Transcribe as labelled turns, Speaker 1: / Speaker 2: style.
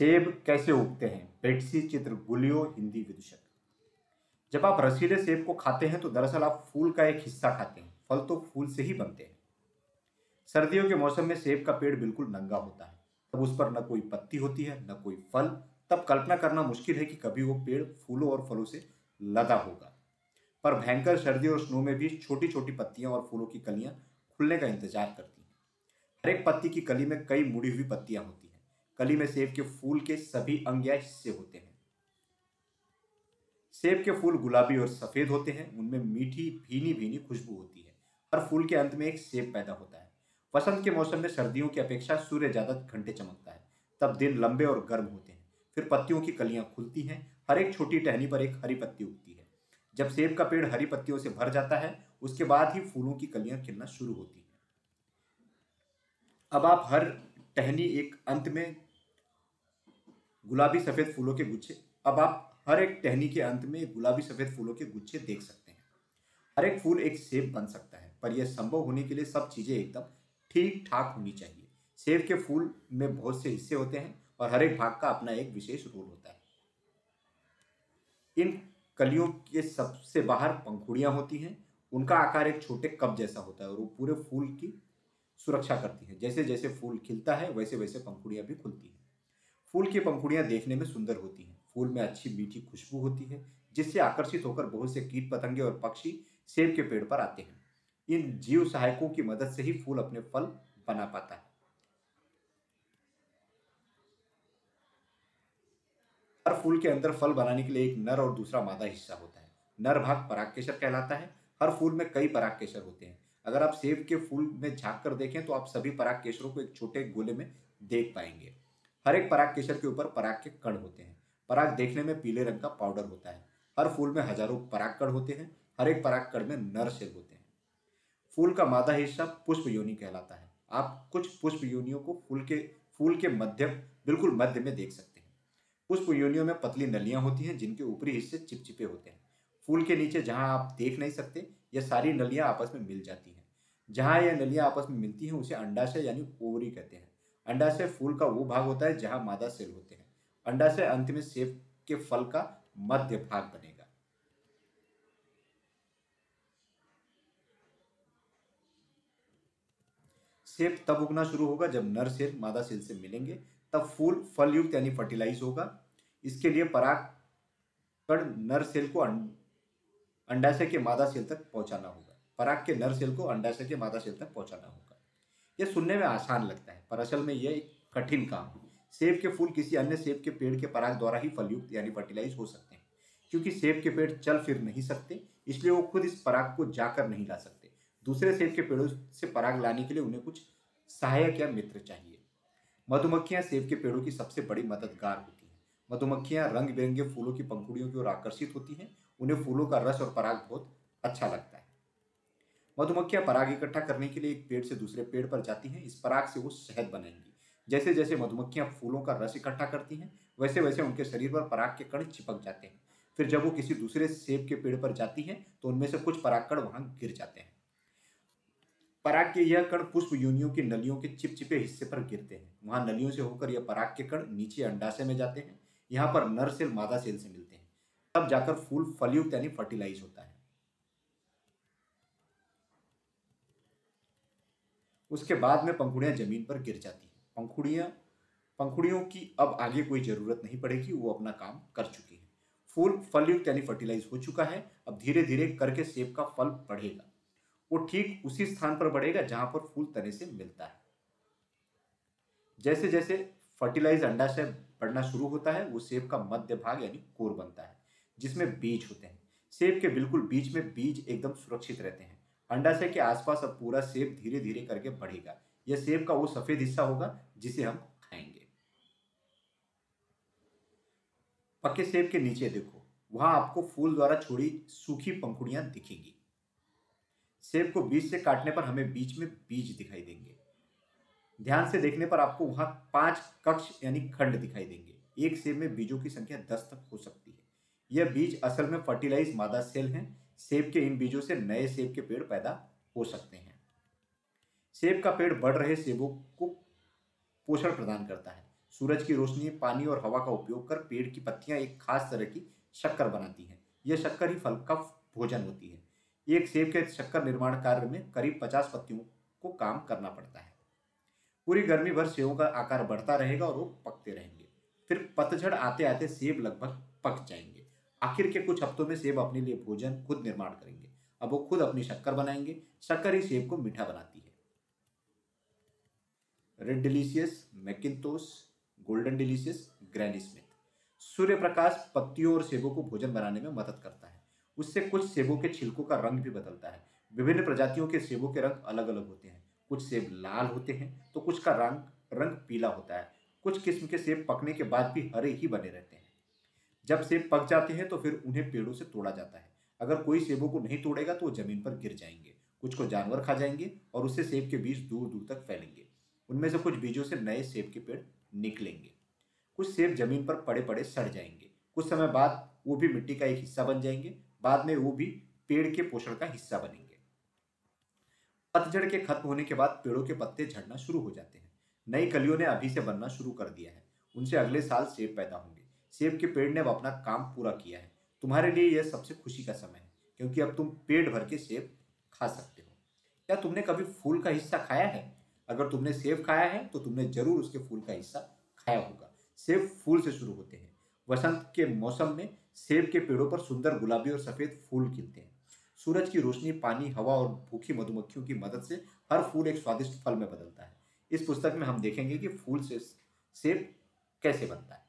Speaker 1: सेब कैसे उगते हैं? बेटसी चित्र गुलियो हिंदी विदूषक। जब आप रसीले सेब को खाते हैं तो दरअसल आप फूल का एक हिस्सा खाते हैं। फल तो फूल से ही बनते हैं। सर्दियों के मौसम में सेब का पेड़ बिल्कुल नंगा होता है। तब उस पर न कोई पत्ती होती है, न कोई फल। तब कल्पना करना मुश्किल है कि कभी वो पेड़ फूलों और फलों से लदा होगा। पर भयंकर सर्दी और स्नो में भी छोटी छोटी पत्तियाँ और फूलों की कलियाँ खुलने का इंतज़ार करती हैं। हर एक पत्ती की कली में कई मुड़ी हुई पत्तियाँ होती हैं। कली में सेब के फूल के सभी अंग या हिस्से होते हैं। सेब के फूल गुलाबी और सफ़ेद होते हैं, उनमें मीठी भीनी भीनी खुशबू होती है हर फूल के अंत में एक सेब पैदा होता है। वसंत के मौसम में सर्दियों की अपेक्षा सूर्य ज़्यादा घंटे चमकता है, तब दिन लंबे और गर्म होते हैं। फिर पत्तियों की कलियाँ खुलती हैं, हर एक छोटी टहनी पर एक हरी पत्ती उगती है। जब सेब का पेड़ हरी पत्तियों से भर जाता है, उसके बाद ही फूलों की कलियाँ खिलना शुरू होती हैं। अब आप हर टहनी एक अंत में गुलाबी सफ़ेद फूलों के गुच्छे। अब आप हर एक टहनी के अंत में गुलाबी सफ़ेद फूलों के गुच्छे देख सकते हैं। हर एक फूल एक सेब बन सकता है, पर यह संभव होने के लिए सब चीज़ें एकदम ठीक ठाक होनी चाहिए। सेब के फूल में बहुत से हिस्से होते हैं और हर एक भाग का अपना एक विशेष रोल होता है। इन कलियों के सबसे बाहर पंखुड़ियाँ होती हैं। उनका आकार एक छोटे कप जैसा होता है और वो पूरे फूल की सुरक्षा करती है। जैसे जैसे फूल खिलता है वैसे वैसे पंखुड़ियाँ भी खुलती हैं। फूल की पंखुड़ियाँ देखने में सुंदर होती हैं। फूल में अच्छी मीठी खुशबू होती है, जिससे आकर्षित होकर बहुत से कीट पतंगे और पक्षी सेब के पेड़ पर आते हैं। इन जीव सहायकों की मदद से ही फूल अपने फल बना पाता है। हर फूल के अंदर फल बनाने के लिए एक नर और दूसरा मादा हिस्सा होता है। नर भाग परागकेशर कहलाता है। हर फूल में कई परागकेशर होते हैं। अगर आप सेब के फूल में झाँक कर देखें तो आप सभी पराग केसरों को एक छोटे गोले में देख पाएँगे। हर एक पराग केसर के ऊपर पराग के कण होते हैं। पराग देखने में पीले रंग का पाउडर होता है। हर फूल में हज़ारों पराग कण होते हैं। हर एक पराग कण में नर सेल होते हैं। फूल का मादा हिस्सा पुष्प योनि कहलाता है। आप कुछ पुष्प योनियों को फूल के फूल के मध्य, बिल्कुल मध्य में देख सकते हैं। पुष्प योनियों में पतली नलियाँ होती हैं, जिनके ऊपरी हिस्से चिपचिपे होते हैं। फूल के नीचे जहाँ आप देख नहीं सकते यह सारी नलियाँ आपस में मिल जाती हैं। जहाँ यह नलियाँ आपस में मिलती हैं, उसे अंडाशय यानी ओवरी कहते हैं। अंडाशय फूल का वो भाग होता है जहाँ मादा सेल होते हैं। अंडाशय अंत में सेब के फल का मध्य भाग बनेगा। सेब तब उगना शुरू होगा जब नर सेल मादा सेल से मिलेंगे। तब फूल फल युक्त यानी फर्टिलाइज होगा। इसके लिए पराग कण नर सेल को अंडाशय के मादा सेल तक पहुंचाना होगा। पराग के नर सेल को अंडाशय के मादा सेल तक पहुंचाना होगा। यह सुनने में आसान लगता है, पर असल में यह एक कठिन काम है। सेब के फूल किसी अन्य सेब के पेड़ के पराग द्वारा ही फलयुक्त यानी फर्टिलाइज हो सकते हैं, क्योंकि सेब के पेड़ चल फिर नहीं सकते, इसलिए वो खुद इस पराग को जाकर नहीं ला सकते। दूसरे सेब के पेड़ों से पराग लाने के लिए उन्हें कुछ सहायक या मित्र चाहिए। मधुमक्खियाँ सेब के पेड़ों की सबसे बड़ी मददगार होती हैं। मधुमक्खियाँ रंग बिरंगे फूलों की पंखुड़ियों की ओर आकर्षित होती हैं, उन्हें फूलों का रस और पराग बहुत अच्छा लगता है। मधुमक्खियाँ पराग इकट्ठा करने के लिए एक पेड़ से दूसरे पेड़ पर जाती हैं। इस पराग से वो शहद बनाएँगी जैसे जैसे मधुमक्खियाँ फूलों का रस इकट्ठा करती हैं वैसे वैसे उनके शरीर पर पराग के कण चिपक जाते हैं। फिर जब वो किसी दूसरे सेब के पेड़ पर जाती हैं तो उनमें से कुछ पराग कण वहाँ गिर जाते हैं। पराग के यह कण पुष्प योनियों की नलियों के चिपचिपे हिस्से पर गिरते हैं। वहाँ नलियों से होकर यह पराग के कण नीचे अंडाशय में जाते हैं। यहाँ पर नर सेल मादा सेल से मिलते हैं। तब जाकर फूल फलयुक्त यानी फर्टिलाइज होता है। उसके बाद में पंखुड़ियाँ ज़मीन पर गिर जाती हैं। पंखुड़ियाँ, पंखुड़ियों की अब आगे कोई ज़रूरत नहीं पड़ेगी, वो अपना काम कर चुकी है। फूल, फलयुक्त यानी फर्टिलाइज हो चुका है, अब धीरे धीरे करके सेब का फल बढ़ेगा। वो ठीक उसी स्थान पर बढ़ेगा जहाँ पर फूल तने से मिलता है। जैसे जैसे फर्टिलाइज अंडाशय बढ़ना शुरू होता है, वो सेब का मध्य भाग यानी कोर बनता है, जिसमें बीज होते हैं। सेब के बिल्कुल बीच में बीज एकदम सुरक्षित रहते हैं। अंडाशय के आसपास अब पूरा सेब धीरे धीरे करके बढ़ेगा। यह सेब का वो सफ़ेद हिस्सा होगा, जिसे हम खाएँगे। पक्के सेब के नीचे देखो, वहाँ आपको फूल द्वारा छोड़ी सूखी पंखुड़ियाँ दिखेंगी। सेब को बीज से काटने पर हमें बीच में बीज दिखाई देंगे। ध्यान से देखने पर आपको वहाँ पाँच कक्ष यानी खंड दिखाई देंगे। एक सेब में बीजों की संख्या दस तक हो सकती है। यह बीज असल में फर्टिलाइज मादा सेल हैं। सेब के इन बीजों से नए सेब के पेड़ पैदा हो सकते हैं। सेब का पेड़ बढ़ रहे सेबों को पोषण प्रदान करता है। सूरज की रोशनी, पानी और हवा का उपयोग कर पेड़ की पत्तियाँ एक खास तरह की शक्कर बनाती हैं। यह शक्कर ही फल का भोजन होती है। एक सेब के शक्कर निर्माण कार्य में करीब पचास पत्तियों को काम करना पड़ता है। पूरी गर्मी भर सेबों का आकार बढ़ता रहेगा और वो पकते रहेंगे। फिर पतझड़ आते आते सेब लगभग पक जाएँगे। आखिर के कुछ हफ्तों में सेब अपने लिए भोजन खुद निर्माण करेंगे। अब वो खुद अपनी शक्कर बनाएँगे। शक्कर ही सेब को मीठा बनाती है। Red Delicious McIntosh Golden Delicious Granny Smith सूर्य प्रकाश पत्तियों और सेबों को भोजन बनाने में मदद करता है। उससे कुछ सेबों के छिलकों का रंग भी बदलता है। विभिन्न प्रजातियों के सेबों के रंग अलग अलग होते हैं। कुछ सेब लाल होते हैं तो कुछ का रंग रंग पीला होता है। कुछ किस्म के सेब पकने के बाद भी हरे ही बने रहते हैं। जब सेब पक जाते हैं तो फिर उन्हें पेड़ों से तोड़ा जाता है। अगर कोई सेबों को नहीं तोड़ेगा तो वो ज़मीन पर गिर जाएँगे। कुछ को जानवर खा जाएँगे और उससे सेब के बीज दूर दूर तक फैलेंगे। उनमें से कुछ बीजों से नए सेब के पेड़ निकलेंगे। कुछ सेब ज़मीन पर पड़े पड़े सड़ जाएँगे। कुछ समय बाद वो भी मिट्टी का एक हिस्सा बन जाएँगे। बाद में वो भी पेड़ के पोषण का हिस्सा बनेंगे। पतझड़ के खत्म होने के बाद पेड़ों के पत्ते झड़ना शुरू हो जाते हैं। नई कलियों ने अभी से बनना शुरू कर दिया है। उनसे अगले साल सेब पैदा होंगे। सेब के पेड़ ने अब अपना काम पूरा किया है। तुम्हारे लिए यह सबसे खुशी का समय है, क्योंकि अब तुम पेट भर के सेब खा सकते हो। क्या तुमने कभी फूल का हिस्सा खाया है? अगर तुमने सेब खाया है तो तुमने ज़रूर उसके फूल का हिस्सा खाया होगा। सेब फूल से शुरू होते हैं। वसंत के मौसम में सेब के पेड़ों पर सुंदर गुलाबी और सफ़ेद फूल खिलते हैं। सूरज की रोशनी पानी, हवा और भूखी मधुमक्खियों की मदद से हर फूल एक स्वादिष्ट फल में बदलता है। इस पुस्तक में हम देखेंगे कि फूल से सेब कैसे बनता है।